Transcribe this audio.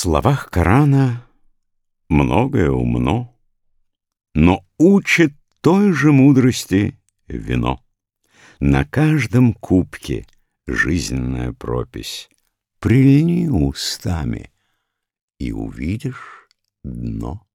словах Корана многое умно, Но учит той же мудрости вино. На каждом кубке жизненная пропись. Прильни устами, и увидишь дно.